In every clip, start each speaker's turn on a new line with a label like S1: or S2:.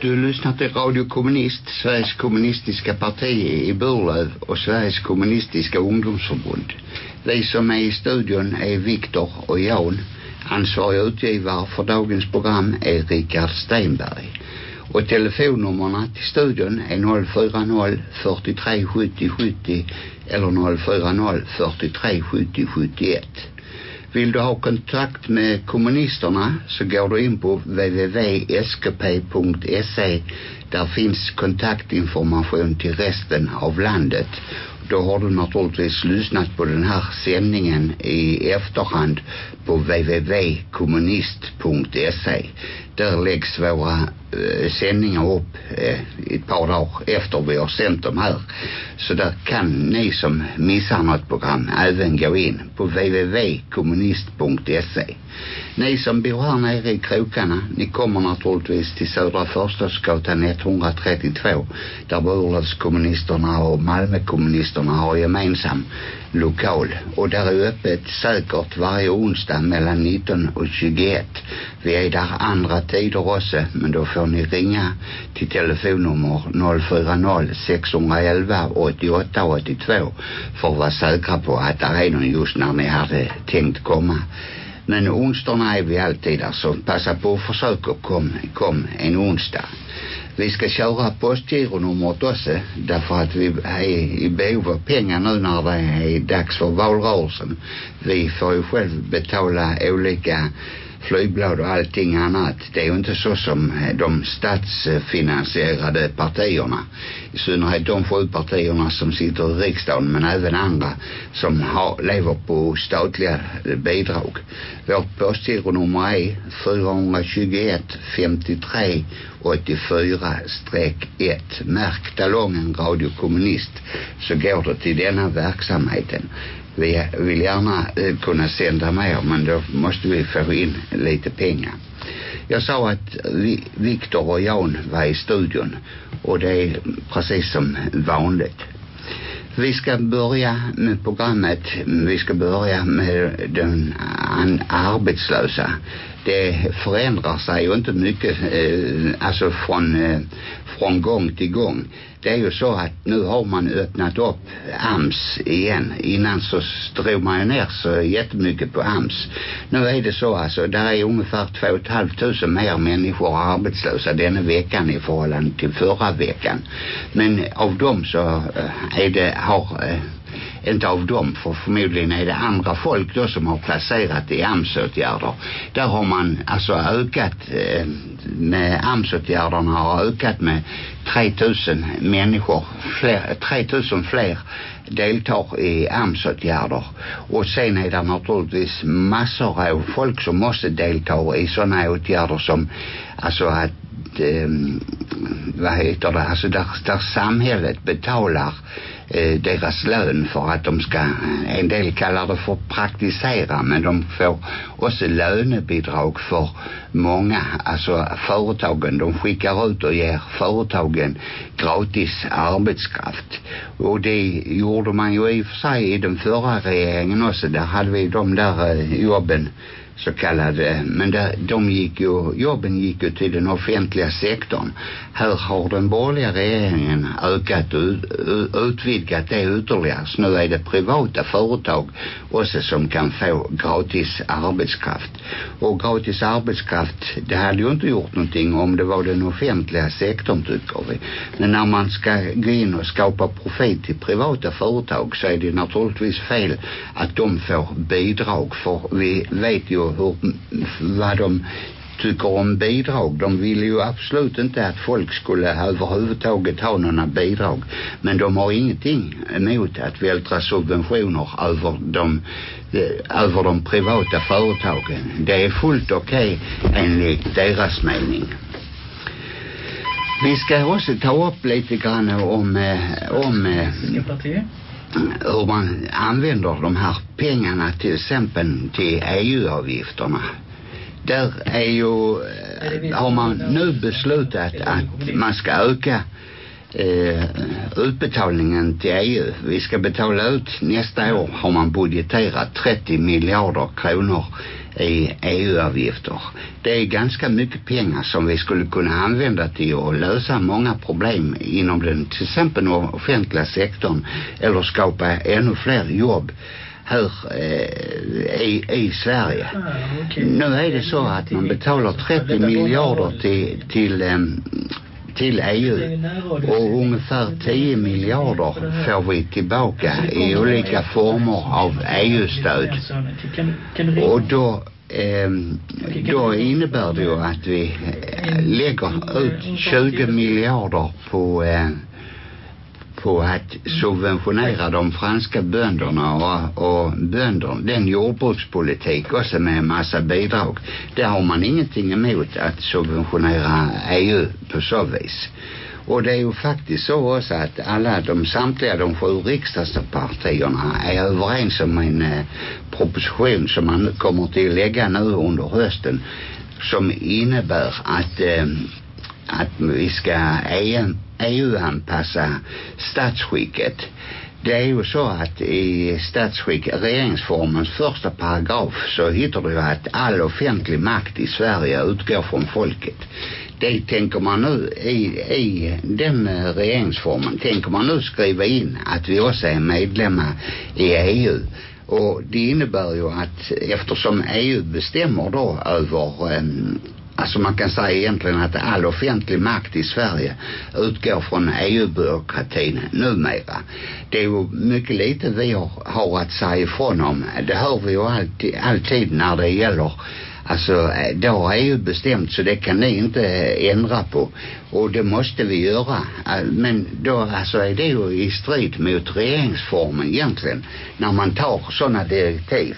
S1: Du lyssnar till Radio Kommunist, Sveriges kommunistiska parti i Burlöv och Sveriges kommunistiska ungdomsförbund. Vi som är i studion är Viktor och Jan. Ansvarig utgivare för dagens program är Richard Steinberg. Och telefonnummerna till studion är 040 43 70 70 eller 040 43 70 71. Vill du ha kontakt med kommunisterna så går du in på www.skp.se där finns kontaktinformation till resten av landet. Då har du naturligtvis lyssnat på den här sändningen i efterhand på www.kommunist.se. Där läggs våra Eh, sändningar upp eh, ett par dagar efter vi har sänt dem här. Så där kan ni som missar något program även gå in på www.kommunist.se. Ni som bor här nere i krokarna, ni kommer naturligtvis till Södra Förstadsgatan 132 där Burlövskommunisterna och Malmökommunisterna har gemensam lokal. Och där är öppet säkert varje onsdag mellan 19 och 21. Vi är där andra tider också, men då får ni ringa till telefonnummer 040 611 88 82 för att vara säkra på att det är någon just när ni hade tänkt komma. Men onsdagarna är vi alltid där så passa på att försöka kom, kom en onsdag. Vi ska köra postgironumret också därför att vi är i behov av pengar nu när det är dags för valrörelsen. Vi får ju själv betala olika flygblad och allting annat. Det är ju inte så som eh, de statsfinansierade partierna. I synnerhet de sju partierna som sitter i riksdagen men även andra som har, lever på statliga eh, bidrag. Vårt postgironummer är 421 53 84-1. Märk talongen Radio Kommunist så går det till denna verksamheten. Vi vill gärna eh, kunna sända mer men då måste vi få in lite pengar. Jag sa att Viktor och Jan var i studion och det är precis som vanligt. Vi ska börja med programmet. Vi ska börja med den arbetslösa. Det förändrar sig ju inte mycket eh, alltså från, eh, från gång till gång. Det är ju så att nu har man öppnat upp AMS igen. Innan så drog man ju ner så jättemycket på AMS. Nu är det så alltså, där är ungefär 2 500 mer människor arbetslösa denna veckan i förhållande till förra veckan. Men av dem så eh, är det, har eh, inte av dem för förmodligen är det andra folk då som har placerat i AMS-åtgärder. Där har man alltså ökat eh, med AMS-åtgärderna har ökat med 3000 människor fler, 3000 fler deltar i AMS-åtgärder och sen är det naturligtvis massor av folk som måste delta i sådana åtgärder som alltså att eh, vad heter det? Alltså där, där samhället betalar eh, deras lön för att de ska eh, en del kallar det för praktisera men de får också lönebidrag för många alltså företagen de skickar ut och ger företagen gratis arbetskraft och det gjorde man ju i och för sig i den förra regeringen också där hade vi de där eh, jobben så kallade eh, men där, de gick ju jobben gick ju till den offentliga sektorn. Här har den borgerliga regeringen ökat ut, utvidgat det ytterligare. Så nu är det privata företag också som kan få gratis arbetskraft. Och gratis arbetskraft det hade ju inte gjort någonting om det var den offentliga sektorn tycker vi. Men när man ska gå in och skapa profit till privata företag så är det naturligtvis fel att de får bidrag. För vi vet ju hur, vad de tycker om bidrag. De ville ju absolut inte att folk skulle överhuvudtaget ha några bidrag. Men de har ingenting emot att vältra subventioner över de, eh, över de privata företagen. Det är fullt okej okay, enligt deras mening. Vi ska också ta upp lite grann om, eh, om eh, hur man använder de här pengarna till exempel till EU-avgifterna. Där är ju har man nu beslutat att man ska öka eh, utbetalningen till EU. Vi ska betala ut nästa år har man budgeterat 30 miljarder kronor i EU-avgifter. Det är ganska mycket pengar som vi skulle kunna använda till att lösa många problem inom den till exempel den offentliga sektorn eller skapa ännu fler jobb här eh, i, i Sverige.
S2: Ah, okay.
S1: Nu är det så att man betalar 30 miljarder till, till eh, till EU och ungefär 10 miljarder får vi tillbaka i olika former av EU-stöd. Och då eh, då innebär det ju att vi eh, lägger ut 20 miljarder på eh, på att subventionera de franska bönderna och, och bönder, den jordbrukspolitik också med en massa bidrag. Det har man ingenting emot att subventionera EU på så vis. Och det är ju faktiskt så också att alla de samtliga de sju riksdagspartierna är överens om en eh, proposition som man kommer till att lägga nu under hösten som innebär att eh, att vi ska EU-anpassa statsskicket. Det är ju så att i statsskick, regeringsformens första paragraf så hittar det ju att all offentlig makt i Sverige utgår från folket. Det tänker man nu i, i den regeringsformen tänker man nu skriva in att vi också är medlemmar i EU. Och det innebär ju att eftersom EU bestämmer då över um, Alltså man kan säga egentligen att all offentlig makt i Sverige utgår från EU-byråkratin numera. Det är ju mycket lite vi har, har att säga ifrån om. Det hör vi ju alltid, alltid när det gäller Alltså då har EU bestämt så det kan ni inte ändra på. Och det måste vi göra. Men då alltså är det ju i strid mot regeringsformen egentligen. När man tar sådana direktiv.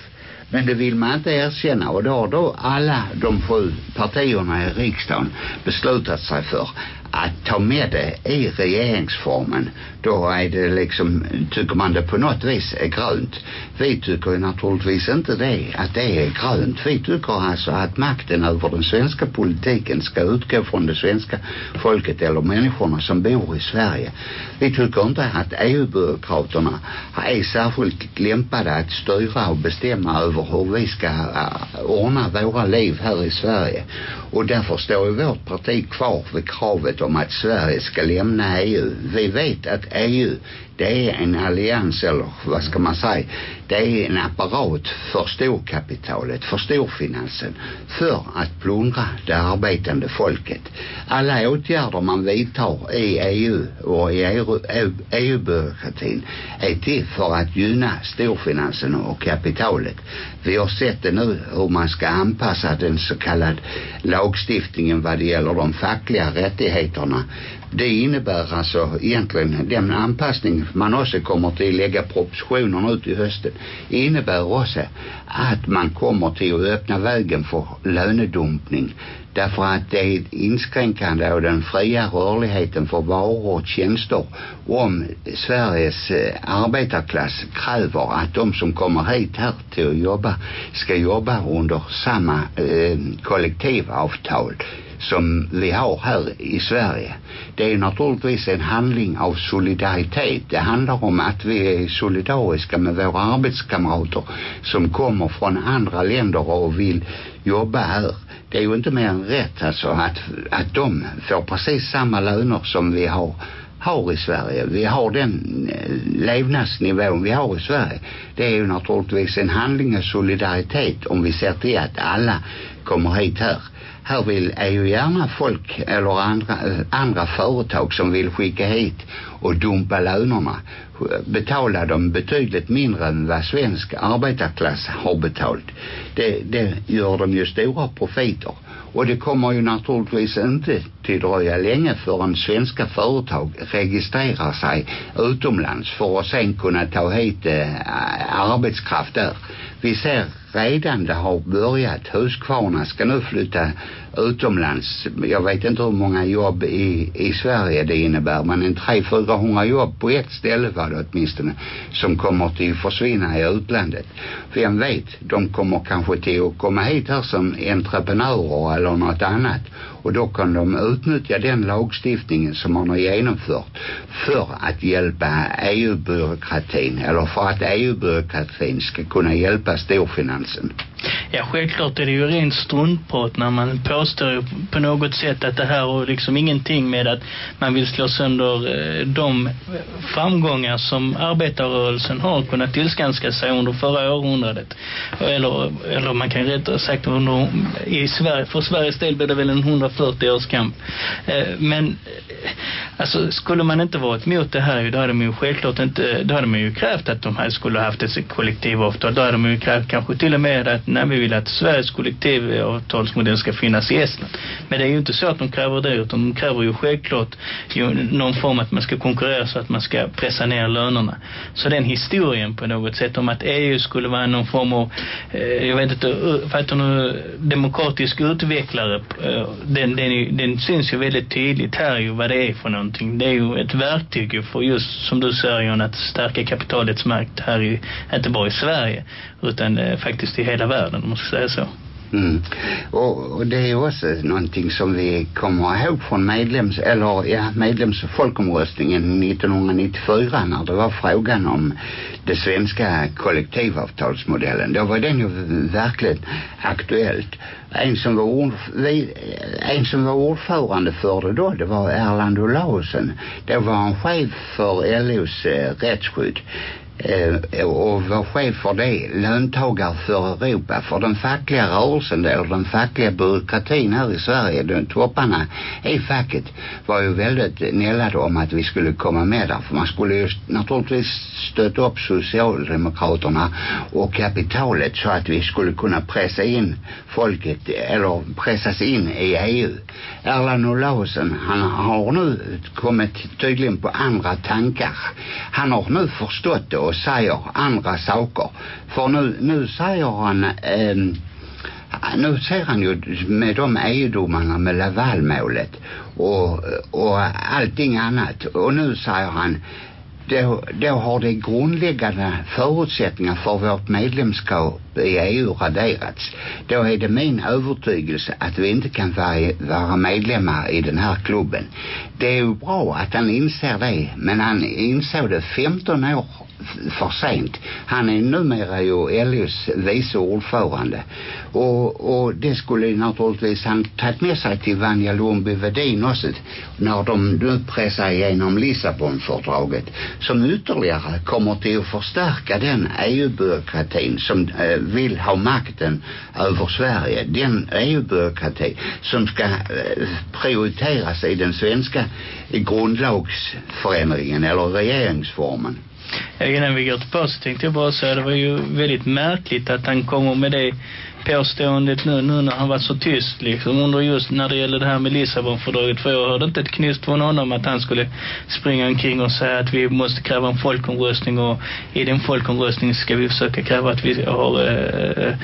S1: Men det vill man inte erkänna. Och då har då alla de sju partierna i riksdagen beslutat sig för att ta med det i regeringsformen då är det liksom tycker man det på något vis är grönt. Vi tycker naturligtvis inte det att det är grönt. Vi tycker alltså att makten över den svenska politiken ska utgå från det svenska folket eller människorna som bor i Sverige. Vi tycker inte att EU-byråkraterna är särskilt lämpade att styra och bestämma över hur vi ska eh, ordna våra liv här i Sverige. Och därför står ju vårt parti kvar vid kravet om att Sverige ska lämna EU. Vi vet att EU det är en allians eller vad ska man säga det är en apparat för storkapitalet, för storfinansen för att plundra det arbetande folket. Alla åtgärder man vidtar i EU och i EU-byråkratin e är till för att gynna storfinansen och kapitalet. Vi har sett det nu hur man ska anpassa den så kallade lagstiftningen vad det gäller de fackliga rättigheterna det innebär alltså egentligen den anpassning man också kommer till att lägga propositionen ut i hösten innebär också att man kommer till att öppna vägen för lönedumpning. Därför att det är ett inskränkande av den fria rörligheten för varor och tjänster om Sveriges eh, arbetarklass kräver att de som kommer hit här till att jobba ska jobba under samma eh, kollektivavtal som vi har här i Sverige. Det är naturligtvis en handling av solidaritet. Det handlar om att vi är solidariska med våra arbetskamrater som kommer från andra länder och vill jobba här. Det är ju inte mer än rätt alltså att, att de får precis samma löner som vi har har i Sverige. Vi har den eh, levnadsnivån vi har i Sverige. Det är ju naturligtvis en handling av solidaritet om vi ser till att alla kommer hit här här vill är ju gärna folk eller andra, andra företag som vill skicka hit och dumpa lönerna. Betala dem betydligt mindre än vad svensk arbetarklass har betalt? Det, det gör de ju stora profiter. Och det kommer ju naturligtvis inte till dröja länge förrän svenska företag registrerar sig utomlands för att sen kunna ta hit äh, arbetskraft där vi ser redan det har börjat. Husqvarna ska nu flytta utomlands. Jag vet inte hur många jobb i, i Sverige det innebär men en 300-400 jobb på ett ställe var det åtminstone som kommer till försvinna i utlandet. Vem vet, de kommer kanske till att komma hit här som entreprenörer eller något annat och då kan de utnyttja den lagstiftningen som man har genomfört för att hjälpa EU-byråkratin eller för att EU-byråkratin ska kunna hjälpa storfinansen.
S2: Ja, självklart är det ju rent struntprat när man påstår på något sätt att det här har liksom ingenting med att man vill slå sönder eh, de framgångar som arbetarrörelsen har kunnat tillskanska sig under förra århundradet. Eller, eller man kan rätt sagt under, i Sverige, för Sveriges del blir det väl en 140 års kamp. Men eh, alltså skulle man inte varit emot det här då hade man ju självklart inte, då hade man ju krävt att de här skulle ha haft ett kollektivavtal. Då hade man ju krävt kanske till och med att när vi vill att Sveriges kollektivavtalsmodell ska finnas i Estland. Men det är ju inte så att de kräver det utan de kräver ju självklart ju någon form att man ska konkurrera så att man ska pressa ner lönerna. Så den historien på något sätt om att EU skulle vara någon form av eh, jag vet inte eh, vad heter nu demokratisk utvecklare eh, den, den, den syns ju väldigt tydligt här ju vad det är för någonting. Det är ju ett verktyg för just som du säger John att stärka kapitalets makt här i, inte bara i Sverige utan eh, faktiskt i hela världen om man ska säga så.
S1: Mm. Och, och det är också någonting som vi kommer ihåg från medlems eller ja, medlems folkomröstningen 1994 när det var frågan om det svenska kollektivavtalsmodellen. Då var den ju verkligen aktuellt. En som var, ord, en som var ordförande för det då, det var Erland Olausen. Då var han chef för LOs eh, rättsskydd Eh, och var chef för det löntagare för Europa. För den fackliga rörelsen eller den fackliga byråkratin här i Sverige de topparna i facket var ju väldigt nällade om att vi skulle komma med där. För man skulle ju naturligtvis stötta upp socialdemokraterna och kapitalet så att vi skulle kunna pressa in folket eller pressas in i EU Erland Olausen han har nu kommit tydligen på andra tankar. Han har nu förstått det och säger andra saker. För nu, nu säger han eh, nu ser han ju med de EU-domarna med Lavalmålet och, och allting annat och nu säger han då, då har det grundläggande förutsättningar för vårt medlemskap i EU raderats. Då är det min övertygelse att vi inte kan vara, vara medlemmar i den här klubben. Det är ju bra att han inser det, men han insåg det 15 år för sent. Han är numera ju LOs vice ordförande. Och, och det skulle naturligtvis han tagit med sig till Vanja Lundby Vedin också när de nu pressar igenom Lissabonfördraget som ytterligare kommer till att förstärka den EU-byråkratin som eh, vill ha makten över Sverige. Den EU-byråkrati som ska eh, prioriteras i den svenska grundlagsförändringen eller regeringsformen.
S2: Ja, innan vi går till paus så tänkte jag bara säga det var ju väldigt märkligt att han kommer med det påståendet nu, nu när han var så tyst liksom under just när det gäller det här med Lissabonfördraget för jag hörde inte ett knyst från honom att han skulle springa omkring och säga att vi måste kräva en folkomröstning och i den folkomröstningen ska vi försöka kräva att vi har äh,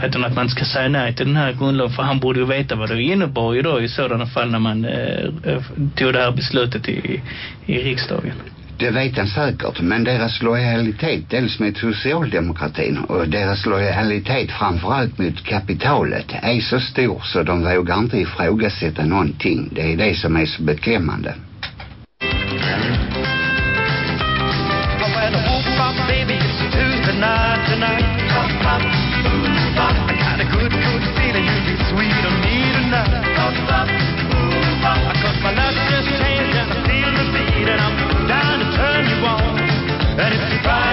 S2: vet du, att man ska säga nej till den här grundlagen för han borde ju veta vad det innebar ju då i sådana fall när man äh, tog det här beslutet i, i riksdagen.
S1: Det vet han säkert, men deras lojalitet dels med socialdemokratin och deras lojalitet framförallt mot kapitalet är så stor så de vågar inte ifrågasätta någonting. Det är det som är så beklämmande.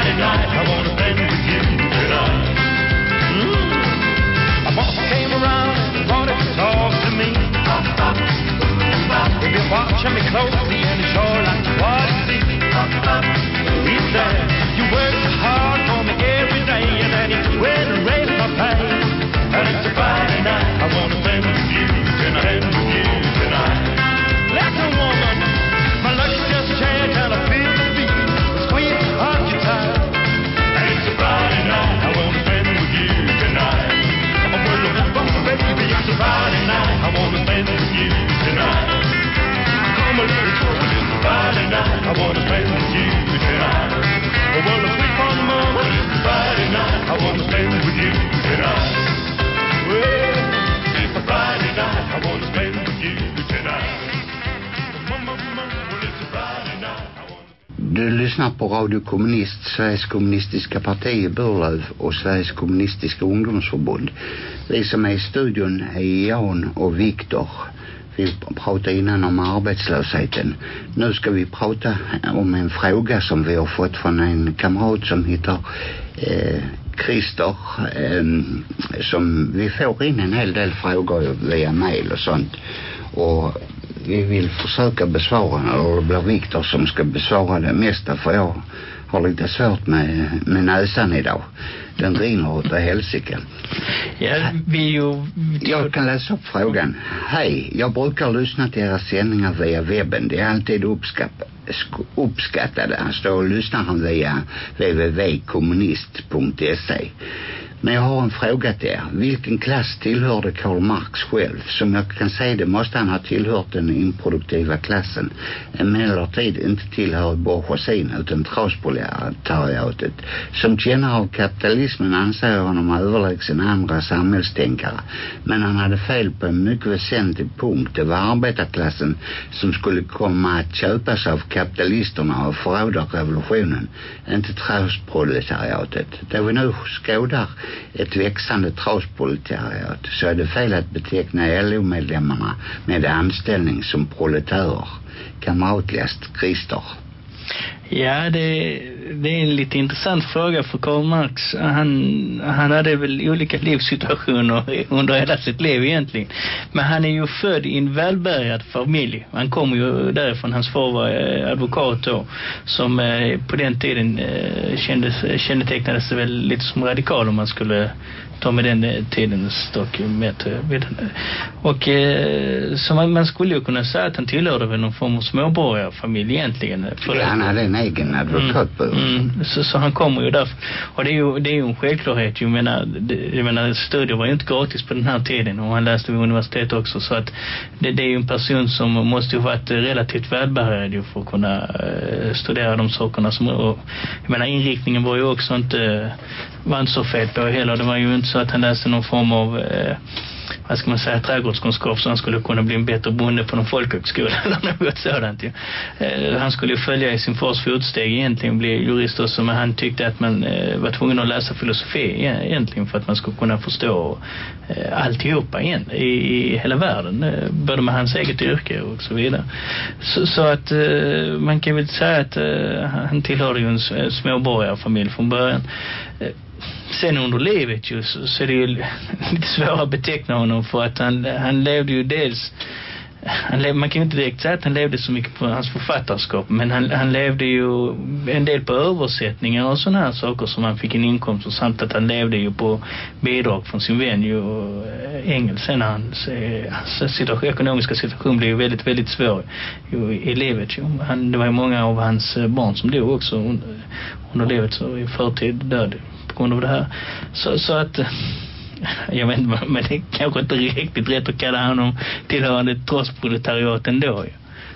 S3: Friday night, I wanna spend with you tonight. Around and to talk to me. Been watching me closely and it sure like what he see. He you work hard me every day and then pay. And it's a Friday night, I wanna
S1: Radio Kommunist, Sveriges kommunistiska parti i Burlöv och Sveriges kommunistiska ungdomsförbund. Vi som är i studion är Jan och Viktor. Vi pratade innan om arbetslösheten. Nu ska vi prata om en fråga som vi har fått från en kamrat som heter eh, Christer eh, som vi får in en hel del frågor via mail och sånt och vi vill försöka besvara eller det blir Viktor som ska besvara det mesta för jag har lite svårt med, med näsan idag den rinner utav helsike
S2: Ja, vi ju...
S1: jag kan läsa upp frågan. Hej, jag brukar lyssna till era sändningar via webben. Det är alltid uppskatt, sk- uppskattade. Han står och lyssnar han via www.kommunist.se. Men jag har en fråga till er. Vilken klass tillhörde Karl Marx själv? Som jag kan säga det måste han ha tillhört den improduktiva klassen. Emellertid inte tillhör bourgeoisin utan trasproletariatet. Som kännare av kapitalismen anser jag honom överlägsen andra samhällstänkare. Men han hade fel på en mycket väsentlig punkt. Det var arbetarklassen som skulle komma att köpas av kapitalisterna och förråda revolutionen. Inte trasproletariatet. Det vi nu skådar ett växande trasproletariat så är det fel att beteckna LO-medlemmarna med anställning som proletärer. Kamratligast Christer.
S2: Ja, det, det är en lite intressant fråga för Karl Marx. Han, han hade väl olika livssituationer under hela sitt liv egentligen. Men han är ju född i en välbärgad familj. Han kommer ju därifrån. Hans far var eh, advokat då. Som eh, på den tiden eh, kändes, kännetecknades väl lite som radikal om man skulle ta med den eh, tidens dokument. Och eh, så man, man skulle ju kunna säga att han tillhörde väl någon form av småborgarfamilj egentligen.
S1: För ja, han hade en egen advokatbyrå.
S2: Mm, mm, så, så han kommer ju därför. Och det är ju, det är ju en självklarhet. Jag menar, det, jag menar, studier var ju inte gratis på den här tiden och han läste vid universitet också. Så att det, det är ju en person som måste ju varit relativt ju för att kunna studera de sakerna som, och, jag menar, inriktningen var ju också inte, var inte så fel på heller. Det var ju inte så att han läste någon form av Eh, vad ska man säga, trädgårdskunskap så han skulle kunna bli en bättre bonde på någon folkhögskola eller något sådant ju. Eh, han skulle ju följa i sin fars fotsteg egentligen bli jurist också men han tyckte att man eh, var tvungen att läsa filosofi e-, egentligen för att man skulle kunna förstå eh, alltihopa igen i, i hela världen eh, både med hans eget yrke och så vidare. Så, så att eh, man kan väl säga att eh, han tillhörde ju en småborgarfamilj från början. Sen under livet ju så, så är det ju lite svårt att beteckna honom för att han, han levde ju dels han lev, man kan ju inte direkt säga att han levde så mycket på hans författarskap men han, han levde ju en del på översättningar och sådana här saker som han fick en inkomst och samt att han levde ju på bidrag från sin vän ju och eh, engelsen hans, eh, hans situation, ekonomiska situation blev ju väldigt väldigt svår ju, i livet ju. Han, det var ju många av hans eh, barn som dog också under, under livet så i förtid död grund av det här så, så att jag vet inte, men det är kanske inte riktigt rätt att kalla honom tillhörande trotsproletariat ändå.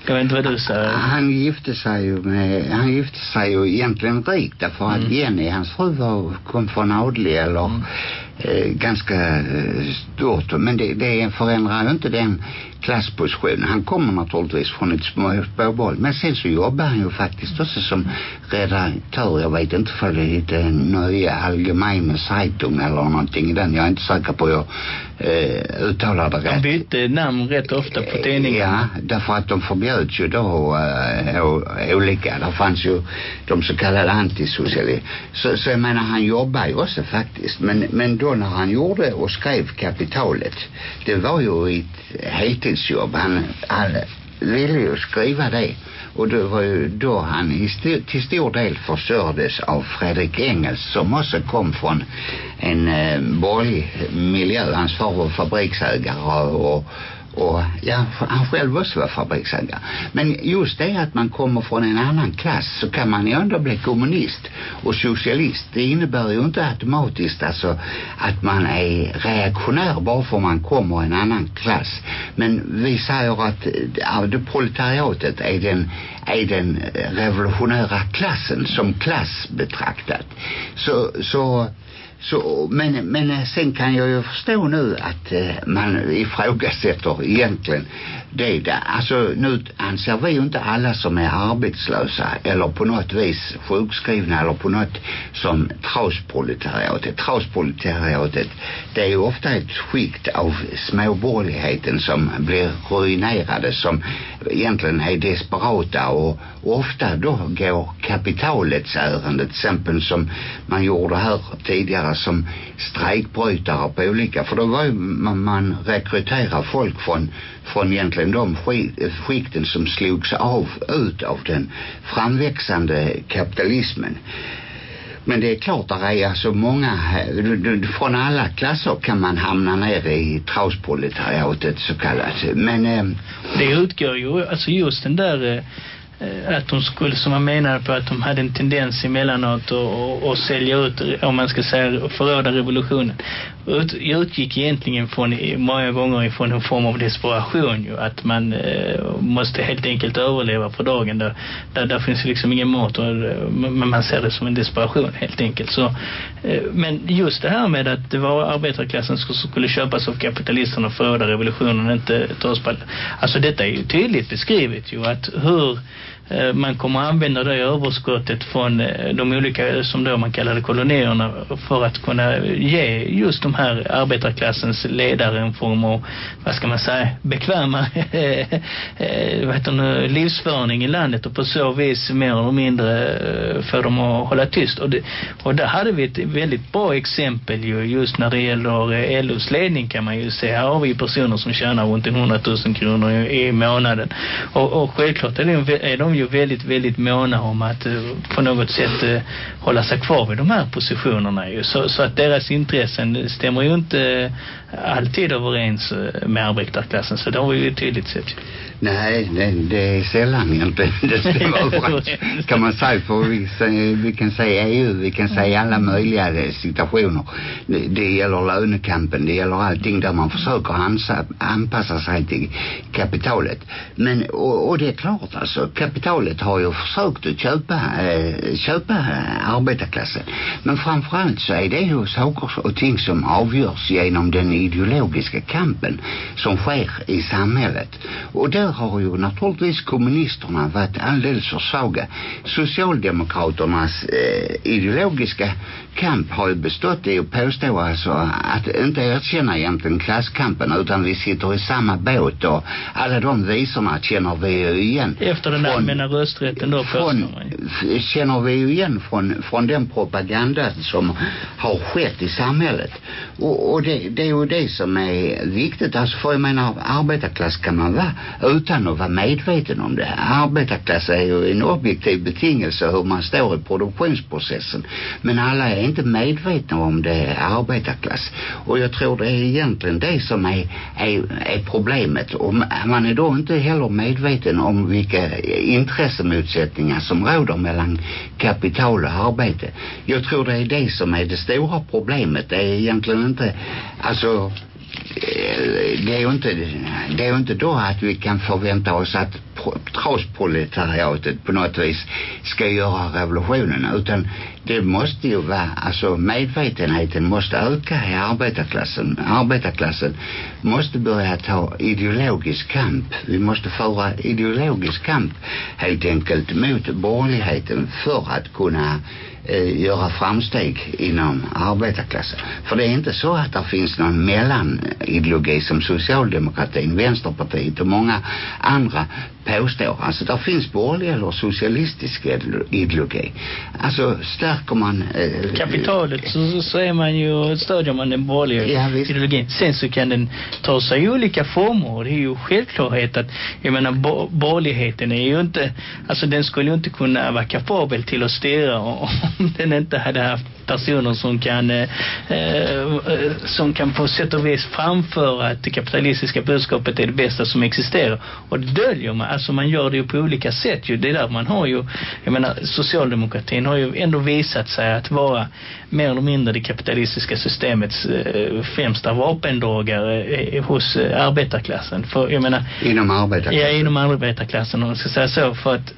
S2: Jag vet inte vad du säger.
S1: Han gifte sig ju med, han gifte sig ju egentligen rikt därför att mm. Jenny, hans fru var, kom från adlig eller mm. eh, ganska eh, stort. Men det, det förändrar ju inte den klassposition. Han kommer naturligtvis från ett småboll. Men sen så jobbar han ju faktiskt också som redaktör. Jag vet inte för det lite Nya allgemeina sajtung eller någonting i den. Jag är inte säker på jag eh, uttalar det rätt.
S2: De bytte namn rätt ofta på tidningen.
S1: Ja, därför att de förbjöds ju då äh, olika. Det fanns ju de så kallade antisocialister. Så, så jag menar, han jobbar ju också faktiskt. Men, men då när han gjorde och skrev Kapitalet, det var ju ett heltidsjobb. Han, han ville ju skriva det. Och det var ju då han i st till stor del försörjdes av Fredrik Engels som också kom från en eh, borgerlig miljö. Hans far var fabriksägare och, och och ja, han själv också var fabriksägare. Men just det att man kommer från en annan klass så kan man ju ändå bli kommunist och socialist. Det innebär ju inte automatiskt alltså att man är reaktionär bara för man kommer i en annan klass. Men vi säger att eh, ja, det proletariatet är den, är den revolutionära klassen som klass betraktat. Så, så så, men, men eh, sen kan jag ju förstå nu att eh, man ifrågasätter egentligen det där. Alltså nu anser vi ju inte alla som är arbetslösa eller på något vis sjukskrivna eller på något som trasproletariatet. Trasproletariatet det är ju ofta ett skikt av småborgerligheten som blir ruinerade som egentligen är desperata och ofta då går kapitalets ärende till exempel som man gjorde här tidigare som strejkbrytare på olika för då var ju man, man rekryterar folk från från egentligen de skikten som slogs av ut av den framväxande kapitalismen. Men det är klart att det är alltså många, från alla klasser kan man hamna ner i trausproletariatet så kallat. Men... Eh,
S2: det utgår ju, alltså just den där Eh, Eh, att de skulle, som man menar på att de hade en tendens emellanåt att och, och sälja ut, om man ska säga, förråda revolutionen. Ut, utgick egentligen från, många gånger ifrån en form av desperation ju, att man eh, måste helt enkelt överleva för dagen. Där, där, där finns liksom ingen mat och eh, men man ser det som en desperation helt enkelt. Så, eh, men just det här med att det var arbetarklassen som skulle köpas av kapitalisterna för att revolutionen inte tas på, alltså detta är ju tydligt beskrivet ju att hur Eh, man kommer att använda det överskottet från eh, de olika som då man kallade kolonierna för att kunna ge just de här arbetarklassens ledare en form av, vad ska man säga, bekväma eh, vad heter det, livsföring i landet och på så vis mer eller mindre eh, för dem att hålla tyst. Och, det, och där hade vi ett väldigt bra exempel ju just när det gäller LOs ledning kan man ju se. Här har vi personer som tjänar runt 100 000 kronor i, i månaden. Och, och självklart är de, är de ju väldigt, väldigt måna om att eh, på något sätt eh, hålla sig kvar vid de här positionerna ju. Så, så att deras intressen stämmer ju inte alltid överens med arbetarklassen. Så det har vi ju tydligt sett.
S1: Nej, det, det är sällan egentligen det stämmer överens kan man säga för vi, vi kan säga EU, vi kan säga alla möjliga situationer. Det, det gäller lönekampen, det gäller allting där man försöker ansa, anpassa sig till kapitalet. Men, och, och det är klart alltså, kapitalet har ju försökt att köpa, äh, köpa arbetarklassen. Men framförallt så är det ju saker och ting som avgörs genom den ideologiska kampen som sker i samhället. Och där har ju naturligtvis kommunisterna varit alldeles för svaga. Socialdemokraternas eh, ideologiska kamp har ju bestått i att påstå alltså att inte erkänna egentligen klasskampen utan vi sitter i samma båt och alla de visorna känner vi ju igen.
S2: Efter den från, allmänna rösträtten då
S1: från, känner vi ju igen från, från den propaganda som har skett i samhället. Och, och det, det är ju det som är viktigt. Alltså för jag menar arbetarklass kan man vara utan att vara medveten om det. Arbetarklass är ju en objektiv betingelse hur man står i produktionsprocessen. Men alla är inte medvetna om det är arbetarklass. Och jag tror det är egentligen det som är, är, är problemet. Och man är då inte heller medveten om vilka intressemotsättningar som råder mellan kapital och arbete. Jag tror det är det som är det stora problemet. Det är egentligen inte, alltså Eh, det är ju inte det är ju inte då att vi kan förvänta oss att trasproletariatet på något vis ska göra revolutionen utan det måste ju vara alltså medvetenheten måste öka i arbetarklassen arbetarklassen måste börja ta ideologisk kamp vi måste föra ideologisk kamp helt enkelt mot borgerligheten för att kunna eh, göra framsteg inom arbetarklassen. För det är inte så att det finns någon mellanideologi som socialdemokratin, vänsterpartiet och många andra påstår. Alltså det finns borgerlig eller socialistisk ideologi. Alltså förstärker man... Eh,
S2: kapitalet så, så är man ju, stödjer man den borgerliga
S1: Ja,
S2: ideologin. Sen så kan den ta sig olika former. Det är ju självklarhet att, jag menar, bo, borgerligheten är ju inte, alltså den skulle ju inte kunna vara kapabel till att styra om den inte hade haft personer som kan eh, eh, som kan på sätt och vis framföra att det kapitalistiska budskapet är det bästa som existerar. Och det döljer man, alltså man gör det ju på olika sätt ju, det är där man har ju jag menar socialdemokratin har ju ändå visat sig att vara mer eller mindre det kapitalistiska systemets eh, främsta vapendragare eh, hos eh, arbetarklassen för jag menar
S1: Inom arbetarklassen.
S2: Ja, inom arbetarklassen om man ska säga så. För att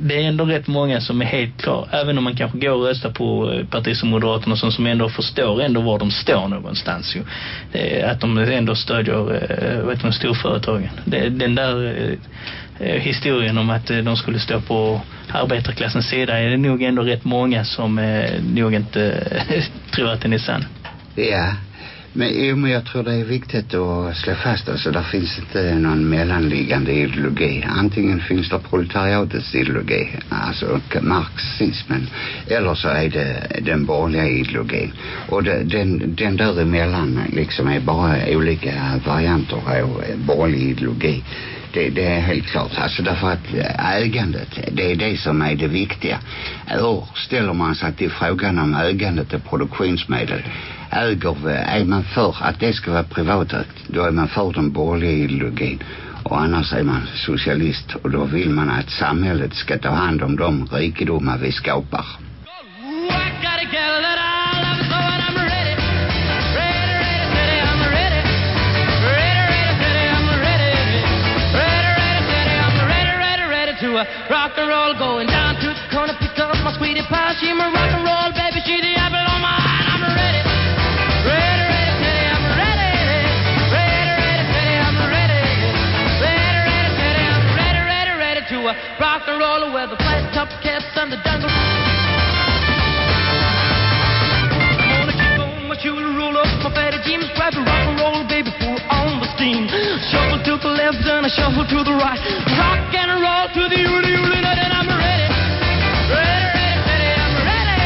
S2: det är ändå rätt många som är helt klar, även om man kanske går och röstar på eh, partier som Moderaterna och sånt som ändå förstår ändå var de står någonstans ju. Att de ändå stödjer eh, vet du, storföretagen. Den där eh, Eh, historien om att eh, de skulle stå på arbetarklassens sida är det nog ändå rätt många som eh, nog inte tror att den är sann.
S1: Ja. Men, jo, men jag tror det är viktigt att slå fast alltså, där finns inte någon mellanliggande ideologi. Antingen finns det proletariatets ideologi, alltså marxismen, eller så är det den borgerliga ideologin. Och det, den, den däremellan liksom är bara olika varianter av borgerlig ideologi. Det, det är helt klart. Alltså därför att eh, ägandet, det är det som är det viktiga. Hur ställer man sig till frågan om ägandet till produktionsmedel? Äger, är man för att det ska vara privatägt, då är man för den borgerliga ideologin. Och annars är man socialist och då vill man att samhället ska ta hand om de rikedomar vi skapar.
S3: Rock and roll. Going down to the corner, pick up my sweetie pie. She my rock and roll, baby, she the apple on my eye. I'm ready. Ready, ready, steady, I'm ready. Ready, ready, steady, I'm ready. Ready, ready, steady, I'm ready, ready, ready to uh, rock and roll with the flat top cats and the jungle. I'm gonna keep on my shoe roll up my fatty jeans, grab a rock and roll, baby, pull on the steam. Shuffle to the left and I shuffle to the right. Rock and roll to the uli uli and I'm ready. Ready, ready, I'm ready.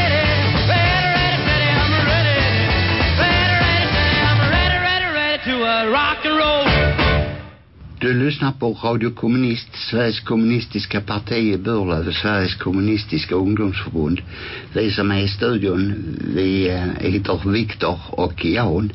S3: Ready, ready, I'm ready. Ready, ready, I'm ready, ready, ready to uh, rock and roll.
S1: Du lyssnar på Radio Kommunist, Sveriges kommunistiska parti i Burlöv, Sveriges kommunistiska ungdomsförbund. Vi som är i studion, vi eh, heter Viktor och Jan.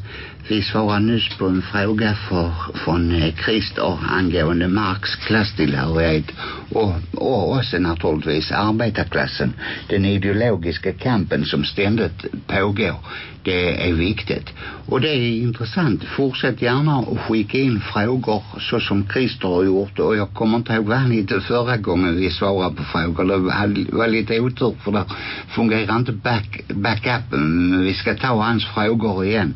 S1: Vi svarar nyss på en fråga för, från eh, Christer angående Marx klasstillhörighet och, och också naturligtvis arbetarklassen. Den ideologiska kampen som ständigt pågår. Det är viktigt. Och det är intressant. Fortsätt gärna att skicka in frågor så som Christer har gjort. Och jag kommer inte ihåg vad han hette förra gången vi svarade på frågor. Det var, var lite otur för det fungerar inte back, backupen. Vi ska ta hans frågor igen.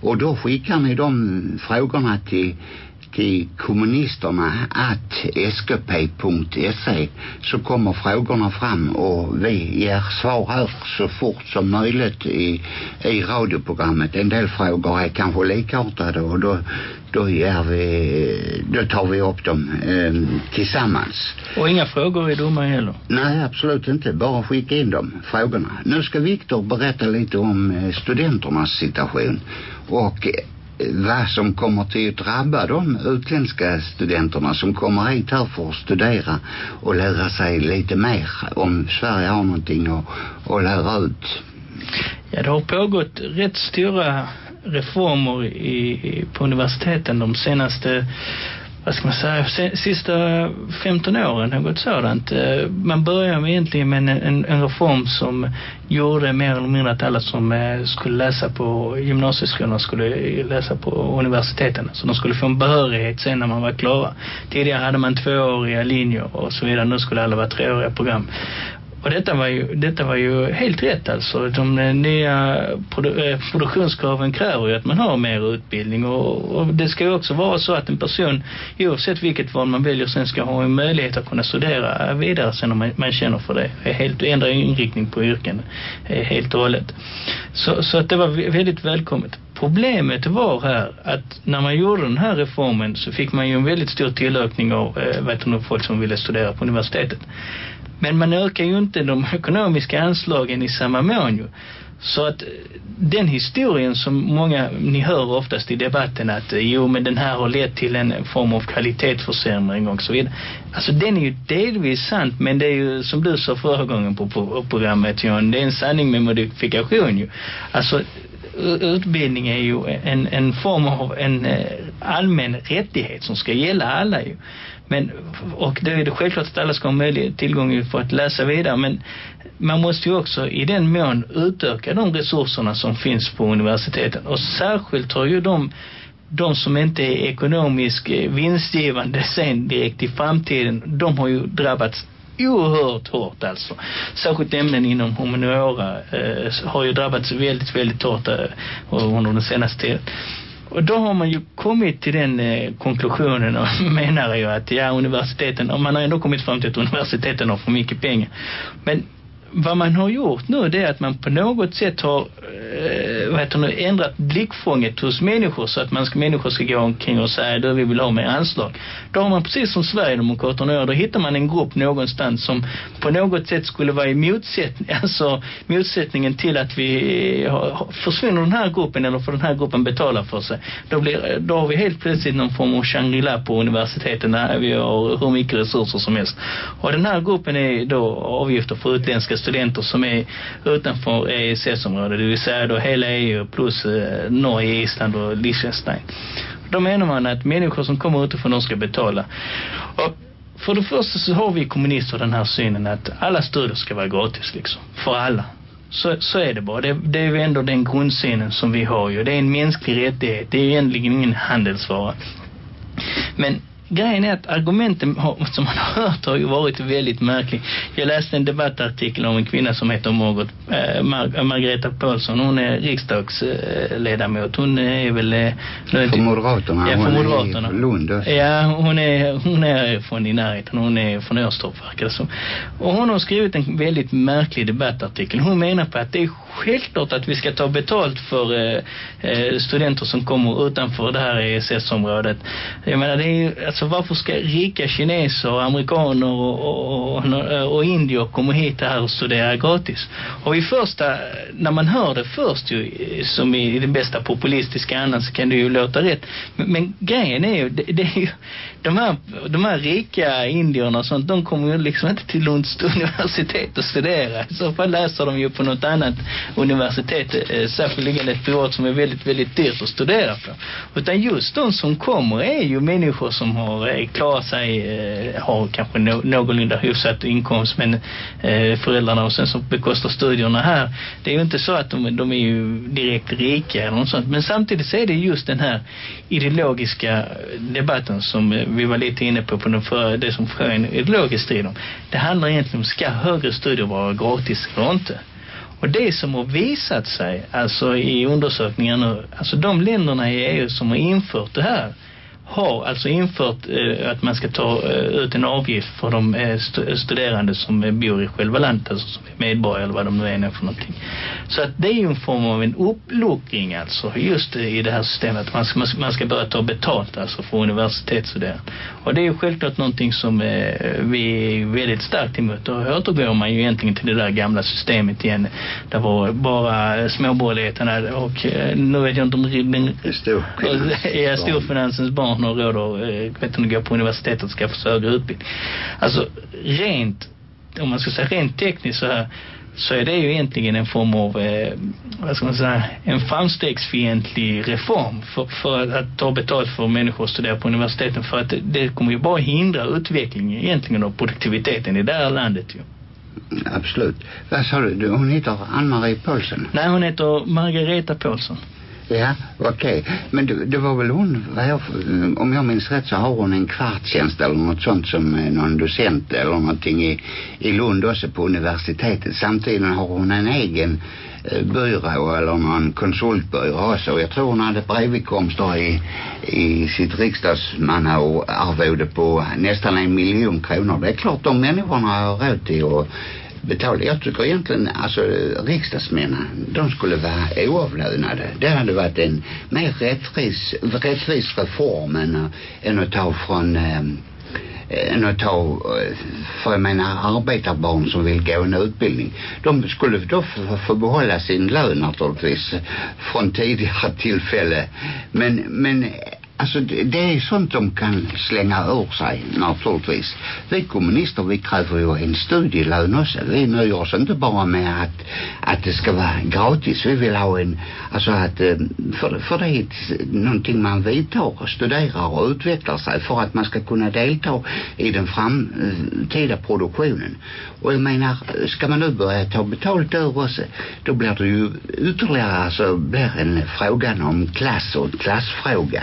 S1: Och då då skickar ni de frågorna till till kommunisterna att skp.se så kommer frågorna fram och vi ger svar här så fort som möjligt i, i radioprogrammet. En del frågor är kanske likartade och då, då, ger vi, då tar vi upp dem eh, tillsammans.
S2: Och inga frågor är dumma heller.
S1: Nej, absolut inte. Bara skicka in de frågorna. Nu ska Viktor berätta lite om eh, studenternas situation och vad som kommer till att drabba de utländska studenterna som kommer hit här för att studera och lära sig lite mer om Sverige har någonting att, att lära ut.
S2: Ja, det har pågått rätt stora reformer i, på universiteten de senaste vad ska man säga, sista 15 åren, något sådant. Eh, man började egentligen med en, en, en reform som gjorde mer eller mindre att alla som eh, skulle läsa på gymnasieskolan skulle eh, läsa på universiteten. Så de skulle få en behörighet sen när man var klara. Tidigare hade man tvååriga linjer och så vidare. Nu skulle alla vara treåriga program. Och detta var ju, detta var ju helt rätt alltså. De eh, nya produ eh, produktionskraven kräver ju att man har mer utbildning och, och det ska ju också vara så att en person oavsett vilket val man väljer sen ska ha en möjlighet att kunna studera vidare sen om man, man känner för det. Helt ändra inriktning på yrken eh, helt och hållet. Så, så att det var väldigt välkommet. Problemet var här att när man gjorde den här reformen så fick man ju en väldigt stor tillökning av eh, vet du, folk som ville studera på universitetet. Men man ökar ju inte de ekonomiska anslagen i samma mån ju. Så att eh, den historien som många, ni hör oftast i debatten att eh, jo men den här har lett till en form av kvalitetsförsämring och så vidare. Alltså den är ju delvis sant men det är ju som du sa förra gången på, på programmet John, det är en sanning med modifikation ju. Alltså utbildning är ju en, en form av en eh, allmän rättighet som ska gälla alla ju. Men, och då är det självklart att alla ska ha möjlighet tillgång för att läsa vidare men man måste ju också i den mån utöka de resurserna som finns på universiteten och särskilt har ju de de som inte är ekonomiskt eh, vinstgivande sen direkt i framtiden de har ju drabbats oerhört hårt alltså. Särskilt ämnen inom humaniora eh, har ju drabbats väldigt, väldigt hårt eh, under den senaste tiden. Och då har man ju kommit till den eh, konklusionen och menar ju att ja, universiteten, och man har ändå kommit fram till att universiteten har för mycket pengar. Men vad man har gjort nu det är att man på något sätt har eh, vad heter det, ändrat blickfånget hos människor så att man ska, människor ska gå omkring och säga du vi vill ha mer anslag. Då har man precis som Sverigedemokraterna gör, då hittar man en grupp någonstans som på något sätt skulle vara i motsättning, alltså motsättningen till att vi eh, har, försvinner den här gruppen eller får den här gruppen betala för sig. Då, blir, eh, då har vi helt plötsligt någon form av Shangri-La på universiteten där vi har hur mycket resurser som helst. Och den här gruppen är då avgifter för utländska studenter som är utanför EES-området, det vill säga då hela EU plus eh, Norge, Island och Liechtenstein. Då menar man att människor som kommer utifrån de ska betala. Och för det första så har vi kommunister den här synen att alla studier ska vara gratis liksom, för alla. Så, så är det bara. Det, det är ju ändå den grundsynen som vi har ju. Det är en mänsklig rättighet. Det är ju egentligen ingen handelsvara. Men grejen är att argumenten som man har hört har ju varit väldigt märklig. Jag läste en debattartikel om en kvinna som heter Margot, äh, Mar Margareta Paulsson. Hon är riksdagsledamot. Hon är väl... Äh,
S1: för Moderaterna.
S2: Ja, för Moderaterna.
S1: Lund också.
S2: Ja, hon är, hon är från i närheten. Hon är från Östorp verkar så. Och hon har skrivit en väldigt märklig debattartikel. Hon menar på att det är självklart att vi ska ta betalt för eh, eh studenter som kommer utanför det här ESS-området. Jag menar, det är ju, alltså varför ska rika kineser och amerikaner och, och, och, eh, och indier komma hit här och studera gratis? Och i första, när man hör det först ju, eh, som i den bästa populistiska andan så kan det ju låta rätt. Men, men grejen är ju, det, det är ju de här, de här rika indierna och sånt, de kommer ju liksom inte till Lunds universitet och studera. I så fall läser de ju på något annat universitet, eh, särskilt ett privat som är väldigt, väldigt dyrt att studera på. Utan just de som kommer är ju människor som har eh, klarat sig, eh, har kanske no, någorlunda hyfsat inkomst men eh, föräldrarna och sen som bekostar studierna här. Det är ju inte så att de, de är ju direkt rika eller något sånt. Men samtidigt så är det just den här ideologiska debatten som eh, vi var lite inne på, på den för, det som frågan ideologiskt ideologisk strid om. Det handlar egentligen om ska högre studier vara gratis eller inte. Och det som har visat sig, alltså i undersökningar nu, alltså de länderna i EU som har infört det här har alltså infört eh, att man ska ta eh, ut en avgift för de eh, st studerande som eh, bor i själva landet, alltså som är medborgare eller vad de nu är för någonting. Så att det är ju en form av en uppluckring alltså, just i det här systemet. Man ska, man ska börja ta betalt alltså för universitetsstuderande. Och det är ju självklart någonting som eh, vi är väldigt starkt emot. Då återgår man ju egentligen till det där gamla systemet igen. Där var bara småborgerligheterna och eh, nu vet jag inte om den, storfinansens barn har råd att eh, vet inte, gå på universitetet och skaffa sig högre utbildning. Alltså rent, om man ska säga rent tekniskt så här så är det ju egentligen en form av eh, vad ska man säga, en framstegsfientlig reform för, för att, att ta betalt för människor att studera på universiteten för att det, kommer ju bara hindra utvecklingen egentligen av produktiviteten i det här landet ju.
S1: Absolut. Vad sa du? Hon heter Ann-Marie Paulsen?
S2: Nej, hon heter Margareta Paulsson.
S1: Ja, okej. Okay. Men det, det var väl hon, vad jag, om jag minns rätt så har hon en kvartstjänst eller något sånt som eh, någon docent eller någonting i, i Lund också på universitetet. Samtidigt har hon en egen eh, byrå eller någon konsultbyrå också. Jag tror hon hade brevikomster i, i sitt riksdagsmanna och arvode på nästan en miljon kronor. Det är klart de människorna har råd till att betala. Jag tycker egentligen alltså riksdagsmännen de skulle vara oavlönade. Det hade varit en mer rättvis, rättvis reform än, eh, än att ta från eh, eh än att ta, eh, för jag menar arbetarbarn som vill gå en utbildning. De skulle då få, få behålla sin lön naturligtvis från tidigare tillfälle. Men, men Alltså det, det är sånt de kan slänga ur sig naturligtvis. Vi kommunister vi kräver ju en studielön också. Vi nöjer oss inte bara med att, att det ska vara gratis. Vi vill ha en, alltså att øh, för, för det är ett, någonting man vidtar och studerar och utvecklar sig för att man ska kunna delta i den framtida øh, produktionen. Och jag menar, ska man nu börja ta betalt över också, då blir det ju ytterligare alltså blir en frågan om klass och klassfråga.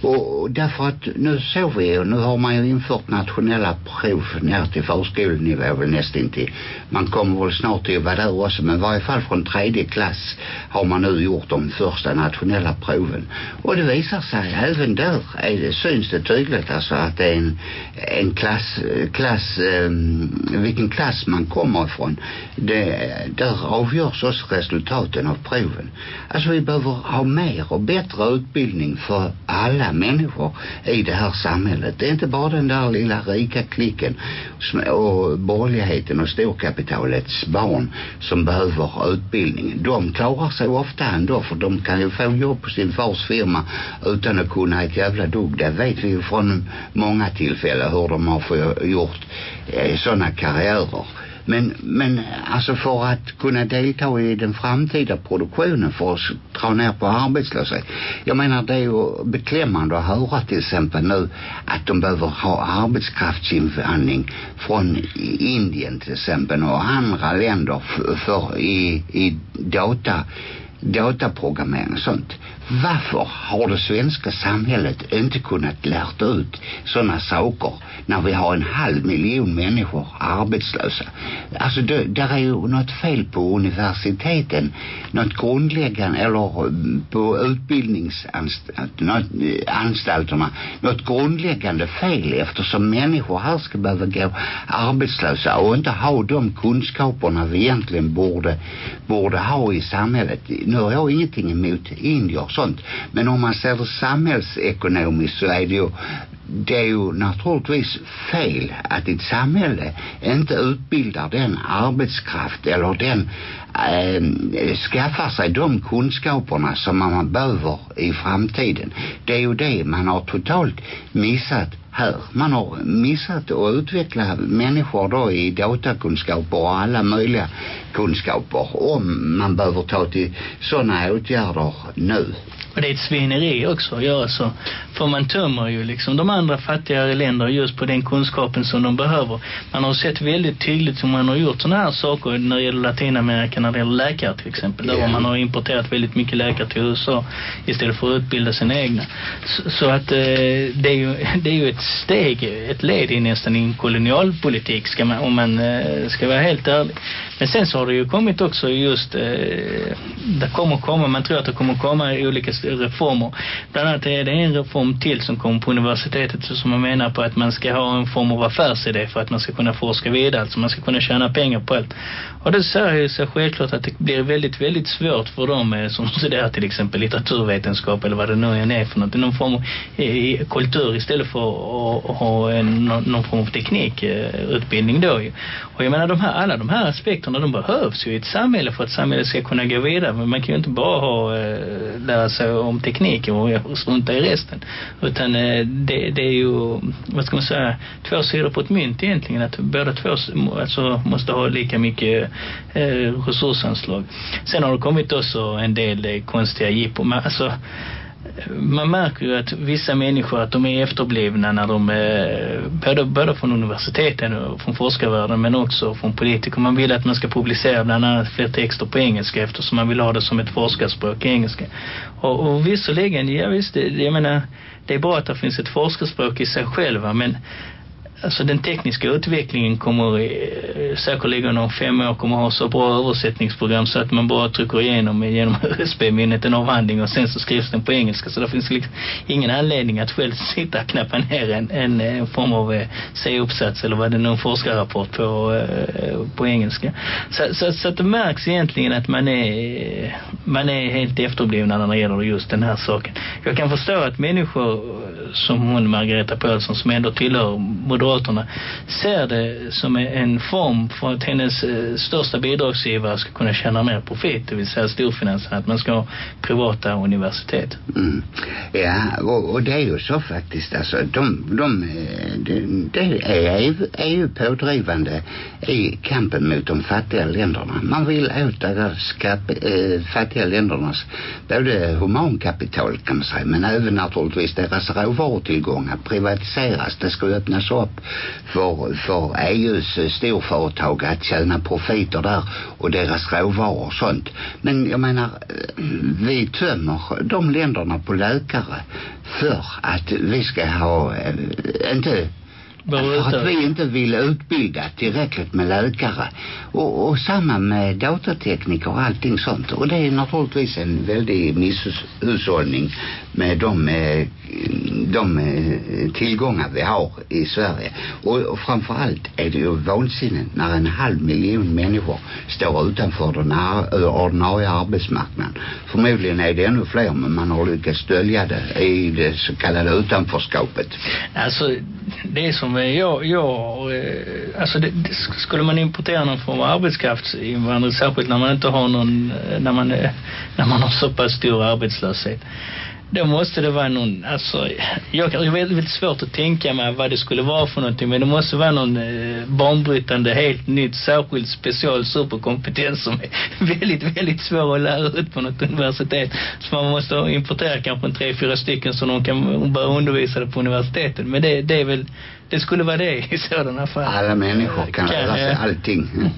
S1: Och därför att nu såg vi och nu har man ju infört nationella prov ner till förskolenivå väl nästan till. Man kommer väl snart till att vara där också men i varje fall från tredje klass har man nu gjort de första nationella proven. Och det visar sig även där är det, syns det tydligt alltså att det är en, en klass, klass um, vilken klass man kommer ifrån. Det, där avgörs också resultaten av proven. Alltså vi behöver ha mer och bättre utbildning för alla människor i det här samhället. Det är inte bara den där lilla rika klicken och borgerligheten och storkapitalets barn som behöver utbildning. De klarar sig ofta ändå för de kan ju få jobb på sin fars firma utan att kunna ett jävla dugg. Det vet vi ju från många tillfällen hur de har gjort eh, sådana karriärer. Men, men alltså för att kunna delta i den framtida produktionen för att dra ner på arbetslöshet. Jag menar det är ju beklämmande att höra till exempel nu att de behöver ha arbetskraftsinvandring från Indien till exempel och andra länder för, för i, i data dataprogrammering och sånt. Varför har det svenska samhället inte kunnat lärt ut sådana saker när vi har en halv miljon människor arbetslösa? Alltså det, där är ju något fel på universiteten. Något grundläggande, eller mm, på utbildningsanstalterna. Eh, något grundläggande fel eftersom människor här ska behöva gå arbetslösa och inte ha de kunskaperna vi egentligen borde, borde ha i samhället. Nu har jag ingenting emot indier och sånt. Men om man ser det samhällsekonomiskt så är det ju det är ju naturligtvis fel att ett samhälle inte utbildar den arbetskraft eller den äh, skaffar sig de kunskaperna som man behöver i framtiden. Det är ju det man har totalt missat här. Man har missat att utveckla människor då i datakunskaper och alla möjliga kunskaper om man behöver ta till sådana åtgärder nu.
S2: Och det är ett svineri också att göra så. För man tömmer ju liksom de andra fattigare länder just på den kunskapen som de behöver. Man har sett väldigt tydligt hur man har gjort sådana här saker när det gäller Latinamerika, när det gäller läkare till exempel. Yeah. Där man har importerat väldigt mycket läkare till USA istället för att utbilda sina egna. Så, så att eh, det, är ju, det är ju ett steg, ett led i nästan i en kolonialpolitik ska man, om man eh, ska vara helt ärlig. Men sen så har det ju kommit också just, eh, det kommer komma, man tror att det kommer komma i olika reformer. Bland annat är det en reform till som kommer på universitetet som man menar på att man ska ha en form av affärsidé för att man ska kunna forska vidare, alltså man ska kunna tjäna pengar på allt. Och det säger ju sig självklart att det blir väldigt, väldigt svårt för dem eh, som studerar till exempel litteraturvetenskap eller vad det nu än är för något, någon form av kultur istället för att ha en, någon form av teknikutbildning eh, då ju. Och jag menar de här, alla de här aspekterna de behövs ju i ett samhälle för att samhället ska kunna gå vidare. Men man kan ju inte bara ha, eh, lära sig om tekniken och strunta i resten. Utan eh, det, det är ju, vad ska man säga, två sidor på ett mynt egentligen. Att båda två alltså, måste ha lika mycket eh, resursanslag. Sen har det kommit också en del eh, konstiga jippor. Alltså, man märker ju att vissa människor att de är efterblivna när de är både, både från universiteten och från forskarvärlden men också från politiker. Man vill att man ska publicera bland annat fler texter på engelska eftersom man vill ha det som ett forskarspråk i engelska. Och, och visserligen, ja visst, det, jag menar det är bra att det finns ett forskarspråk i sig själva men alltså den tekniska utvecklingen kommer eh, säkerligen om fem år kommer ha så bra översättningsprogram så att man bara trycker igenom genom USB-minnet en avhandling och sen så skrivs den på engelska så det finns liksom ingen anledning att själv sitta och knappa ner en, en, en form av eh, C-uppsats eller vad det nu är en forskarrapport på, eh, på engelska. Så, så, så att det märks egentligen att man är man är helt efterblivna när det gäller just den här saken. Jag kan förstå att människor som hon Margareta Pölsson som ändå tillhör Moderaterna, ser det som en form för att hennes eh, största bidragsgivare ska kunna tjäna mer profit, det vill säga storfinansen, att man ska ha privata universitet.
S1: Mm. Ja, och, och det är ju så faktiskt. Alltså, de, de, eh, de, de är, ju, är ju pådrivande i kampen mot de fattiga länderna. Man vill åt deras kap, äh, eh, fattiga ländernas både humankapital kan man säga, men även naturligtvis deras råvarutillgångar privatiseras. Det ska öppnas upp för, för EUs storföretag att tjäna profiter där och deras råvaror och sånt. Men jag menar, eh, vi tömmer de länderna på läkare för att vi ska ha, eh, inte för att vi inte vill utbilda tillräckligt med läkare. Och, och samma med datatekniker och allting sånt. Och det är naturligtvis en väldig misshushållning med de, eh, de eh, tillgångar vi har i Sverige. Och, och framförallt är det ju vansinne när en halv miljon människor står utanför den ordinarie arbetsmarknaden. Förmodligen är det ännu fler men man har lyckats dölja det i det så kallade utanförskapet.
S2: Alltså det är som jag, jag eh, alltså det, det, skulle man importera någon form av arbetskraftsinvandring särskilt när man inte har någon eh, när man, eh, när man har så pass stor arbetslöshet då måste det vara någon, alltså, jag är väldigt, väldigt svårt att tänka mig vad det skulle vara för någonting, men det måste vara någon eh, banbrytande, helt nytt, särskild special superkompetens som är väldigt, väldigt svår att lära ut på något universitet. Så man måste importera kanske en tre, fyra stycken så någon kan börja undervisa det på universitetet. Men det, det är väl, det skulle vara det i sådana fall.
S1: Alla människor kan, lära sig allting.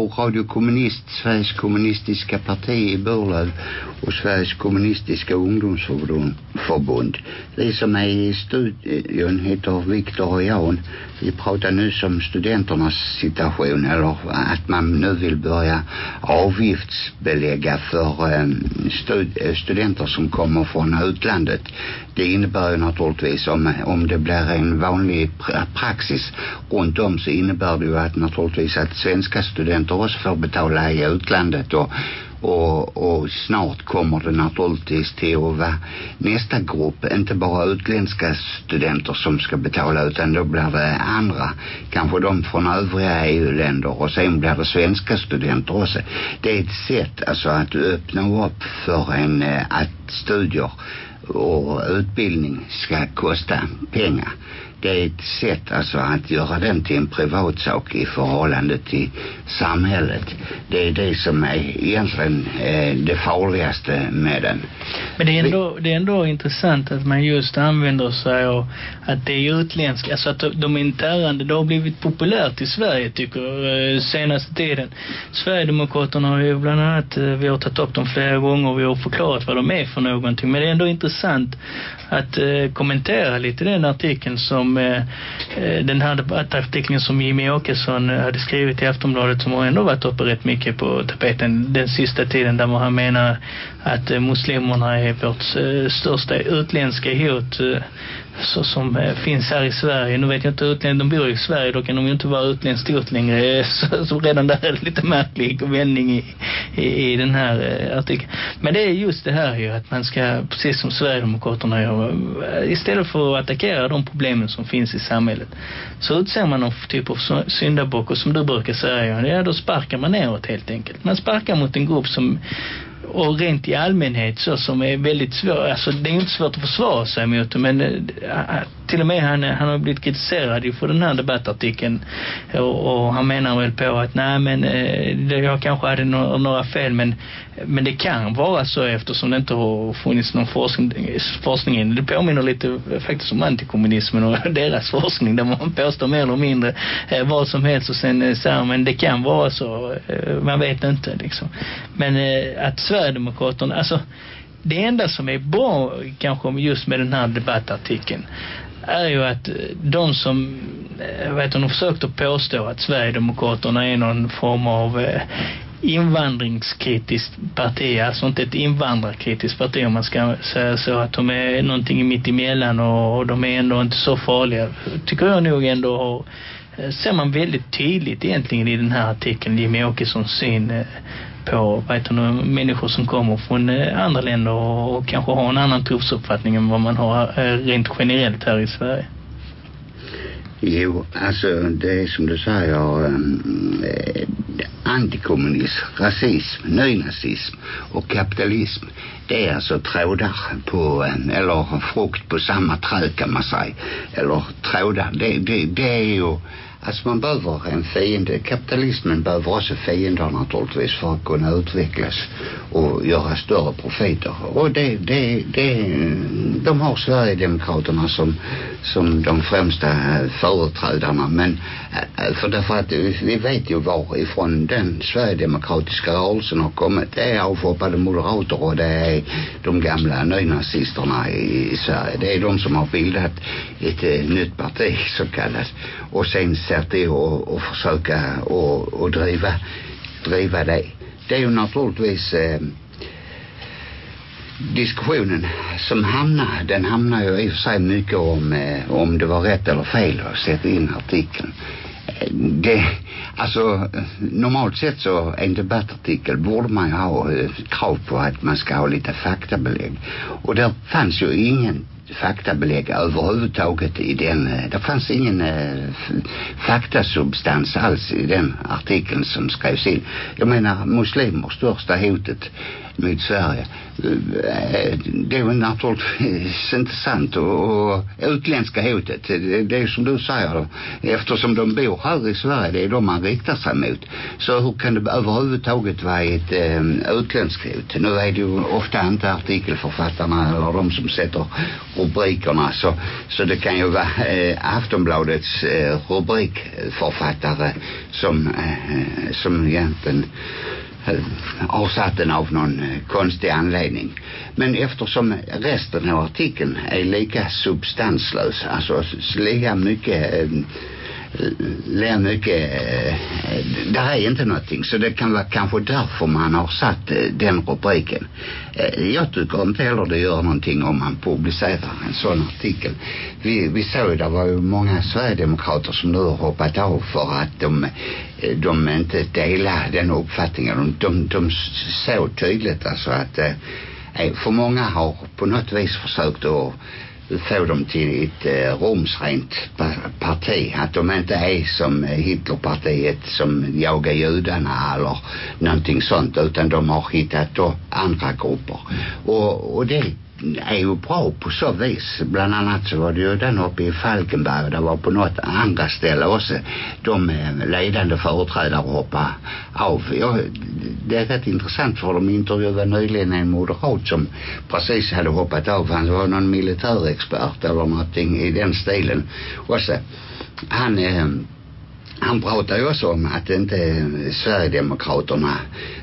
S1: på Radio Kommunist, Sveriges kommunistiska parti i Burlöv och Sveriges kommunistiska ungdomsförbund. Vi som är i studion heter Viktor och Jan. Vi pratar nu om studenternas situation eller att man nu vill börja avgiftsbelägga för ehm, stud eh, studenter som kommer från utlandet. Det innebär ju naturligtvis om, om det blir en vanlig praxis runt om så innebär det ju att naturligtvis att svenska studenter också får betala i utlandet och och, och snart kommer det naturligtvis till att vara nästa grupp, inte bara utländska studenter som ska betala utan då blir det andra, kanske de från övriga EU-länder och sen blir det svenska studenter också. Det är ett sätt alltså att öppna upp för en, eh, att studier och utbildning ska kosta pengar det är ett sätt alltså att göra den till en privatsak i förhållande till samhället. Det är det som är egentligen eh, det farligaste med den.
S2: Men det är, ändå, det är ändå intressant att man just använder sig av att det är utländska, alltså att de interne, det har blivit populärt i Sverige tycker jag, senaste tiden. Sverigedemokraterna har ju bland annat, vi har tagit upp dem flera gånger och vi har förklarat vad de är för någonting. Men det är ändå intressant att eh, kommentera lite den artikeln som Eh, eh, den här debattartikeln som Jimmy Åkesson eh, hade skrivit i Aftonbladet som har ändå varit uppe rätt mycket på tapeten den sista tiden där man menar att eh, muslimerna är vårt eh, största utländska hot eh, så som finns här i Sverige. Nu vet jag inte utländska, de bor i Sverige, då kan de ju inte vara utländskt hot längre. Så, så redan där är det lite märklig vändning i, i, i den här artikeln. Men det är just det här ju att man ska, precis som Sverigedemokraterna gör, istället för att attackera de problemen som finns i samhället, så utser man någon typ av syndabock och som du brukar säga, ja då sparkar man neråt helt enkelt. Man sparkar mot en grupp som och rent i allmänhet så som är väldigt svårt, alltså det är inte svårt att försvara sig mot det men eh, eh, till och med han, eh, han har blivit kritiserad ju för den här debattartikeln och, och han menar väl på att nej men jag kanske hade några, några fel men, men det kan vara så eftersom det inte har funnits någon forskning, forskning in. Det påminner lite faktiskt om antikommunismen och deras forskning där man påstår mer eller mindre vad som helst och sen säger men det kan vara så, man vet inte liksom. Men eh, att Sverigedemokraterna, alltså det enda som är bra kanske just med den här debattartikeln är ju att eh, de som eh, vet de försökt att påstå att Sverigedemokraterna är någon form av eh, invandringskritiskt parti, alltså inte ett invandrarkritiskt parti om man ska säga så, att de är någonting mitt emellan och, och de är ändå inte så farliga. Tycker jag nog ändå har eh, ser man väldigt tydligt egentligen i den här artikeln Jimmy Åkessons syn eh, på vad heter det, människor som kommer från eh, andra länder och, och kanske har en annan trosuppfattning än vad man har eh, rent generellt här i Sverige.
S1: Jo, alltså det är som du säger eh, antikommunism, rasism, nynazism och kapitalism. Det är alltså trådar på, eh, eller frukt på samma träd kan man säga. Eller trådar, det, det, det är ju Alltså man behöver en fiende. Kapitalismen behöver också fiender naturligtvis för att kunna utvecklas och göra större profiter. Och det, det, det, de har Sverigedemokraterna som, som de främsta företrädarna. Men eh, eh, för därför att vi vet ju varifrån den Sverigedemokratiska rörelsen har kommit. Det är avhoppade moderater och det är de gamla nynazisterna i, Sverige. Det är de som har bildat ett, ett eh, nytt parti så kallat. Och sen sätt det och, och försöka och, och driva, driva det. Det är ju naturligtvis eh, diskussionen som hamnar, den hamnar ju i och för sig mycket om, eh, om det var rätt eller fel att sätta in artikeln. Det, alltså normalt sett så en debattartikel borde man ju ha eh, krav på att man ska ha lite faktabelägg. Och där fanns ju ingen faktabelägg överhuvudtaget i den. Eh, det fanns ingen eh, faktasubstans alls i den artikeln som skrevs in. Jag menar muslimer största hotet mot Sverige. Eh, det är naturligtvis inte sant och, och utländska hotet eh, det, är som du säger eftersom de bor här i Sverige det är de man riktar sig mot så hur kan det överhuvudtaget vara ett utländskt hot nu är det ju ofta inte artikelförfattarna eller de som sätter rubrikerna så, så det kan ju vara eh, Aftonbladets eh, rubrikförfattare eh, eh, som, eh, som egentligen avsatt den av någon konstig anledning. Men eftersom resten av artikeln är eh, lika substanslös, alltså lika mycket lär mycket det här är inte någonting. Så det kan vara kanske därför man har satt eh, den rubriken. Eh, jag tycker inte heller det gör någonting om man publicerar en sån artikel. Vi, vi såg det var ju många Sverigedemokrater som nu har hoppat av för att de eh, de inte delar den uppfattningen. De, de, de såg tydligt alltså att för många har på något vis försökt att få dem till ett eh, romsrent parti. Att de inte är som eh, Hitlerpartiet som jagar judarna eller någonting sånt utan de har hittat då andra grupper. Och, och det är ju bra på så vis. Bland annat så var det ju den uppe i Falkenberg och det var på något andra ställe också. De ledande företrädare hoppa av. Ja, det är rätt intressant för de intervjuade nyligen en moderat som precis hade hoppat av. Han var någon militärexpert eller någonting i den stilen. Och så, han eh, han pratar ju också om att inte Sverigedemokraterna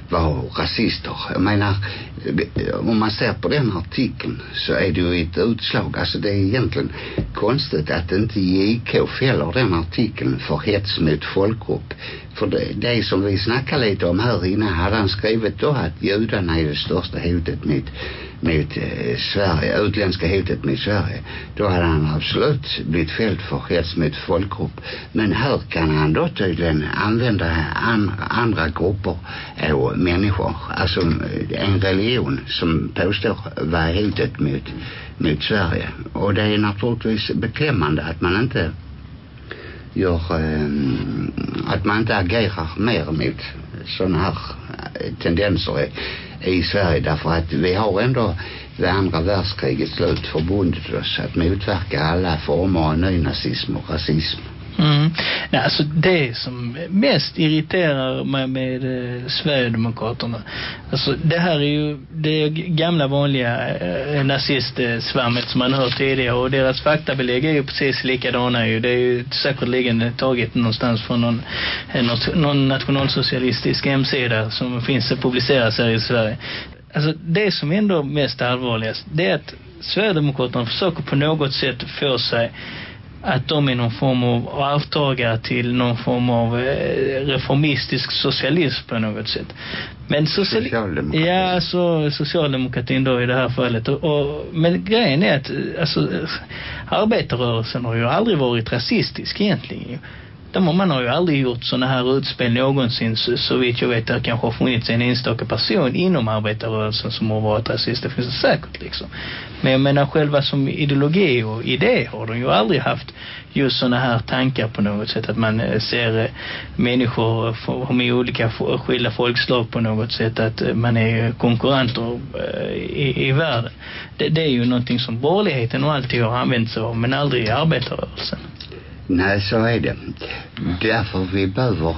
S1: var rasister. Jag menar, om man ser på den artikeln så är det ju ett utslag. Alltså det är egentligen konstigt att inte JK fäller den artikeln för hets mot folkgrupp. För det, det som vi snackade lite om här innan hade han skrivit då att judarna är det största hotet mot mot eh, Sverige, utländska hotet mot Sverige. Då hade han absolut blivit fälld för hets mot folkgrupp. Men här kan han då tydligen använda an, andra grupper och människor. Alltså eh, en religion som påstår vara hotet mot, mot Sverige. Och det är naturligtvis beklämmande att man inte gör eh, att man inte agerar mer mot sådana här eh, tendenser i Sverige därför att vi har ändå vid andra världskrigets slut förbundit oss att motverka alla former av nynazism och rasism.
S2: Mm. Nej, alltså det som mest irriterar mig med eh, Sverigedemokraterna, alltså det här är ju det gamla vanliga eh, nazistsvammet som man hört tidigare och deras faktabelägg är ju precis likadana ju. Det är ju säkerligen taget någonstans från någon, eh, något, någon nationalsocialistisk hemsida som finns publiceras här i Sverige. Alltså det som är ändå mest allvarligast, det är att Sverigedemokraterna försöker på något sätt få sig att de är någon form av avtagare till någon form av eh, reformistisk socialism på något sätt. Men sociali
S1: Socialdemokratin.
S2: Ja, alltså socialdemokratin då i det här fallet. Och, och, men grejen är att alltså, arbetarrörelsen har ju aldrig varit rasistisk egentligen. De, man har ju aldrig gjort såna här utspel någonsin så, så vitt jag vet det kanske har funnits en enstaka person inom arbetarrörelsen som har varit rasist. Det finns det säkert liksom. Men jag menar själva som ideologi och idé har de ju aldrig haft just såna här tankar på något sätt att man eh, ser eh, människor med olika skilda folkslag på något sätt att eh, man är konkurrenter i, i världen. Det, det är ju någonting som borgerligheten och alltid har använt sig av men aldrig i arbetarrörelsen.
S1: Nej, så är det. Därför vi behöver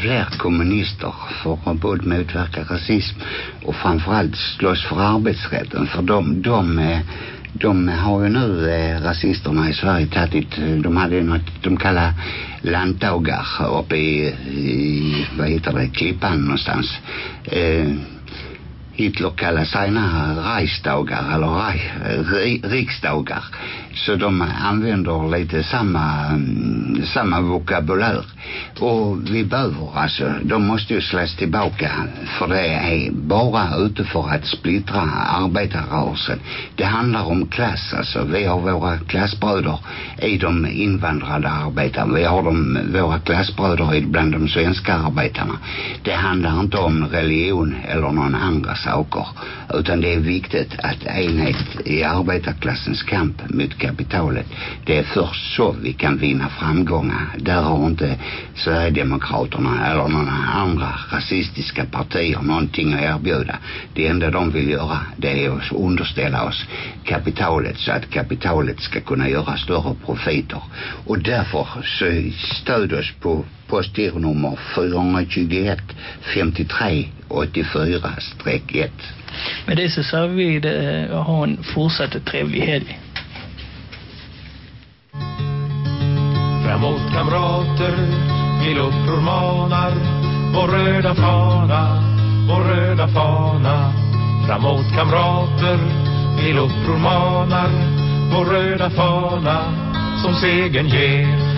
S1: fler kommunister för att både motverka rasism och framförallt slåss för arbetsrätten. För de, de, de har ju nu eh, rasisterna i Sverige tagit, de hade ju något de kallar landdagar uppe i, i vad heter det, Klippan någonstans. Eh, Hitler kallar sina Reichsdagar eller Reich, ri, riksdagar. Så de använder lite samma, mm, samma vokabulär. Och vi behöver alltså, de måste ju slås tillbaka för det är bara ute för att splittra arbetarrörelsen. Det handlar om klass alltså. Vi har våra klassbröder i de invandrade arbetarna. Vi har de, våra klassbröder bland de svenska arbetarna. Det handlar inte om religion eller någon andra saker. Utan det är viktigt att enhet i arbetarklassens kamp mot kapitalet. Det är först så vi kan vinna framgångar. Där har inte Sverigedemokraterna eller några andra rasistiska partier någonting att erbjuda. Det enda de vill göra det är att underställa oss kapitalet så att kapitalet ska kunna göra större profiter. Och därför så stöd oss på postgironummer 421 53 84 1.
S2: Med det så sa vi det, ha en fortsatt trevlig helg.
S3: Framåt kamrater, till uppror manar Vår röda fana, vår röda fana Framåt kamrater, till uppror manar Vår röda fana, som segern ger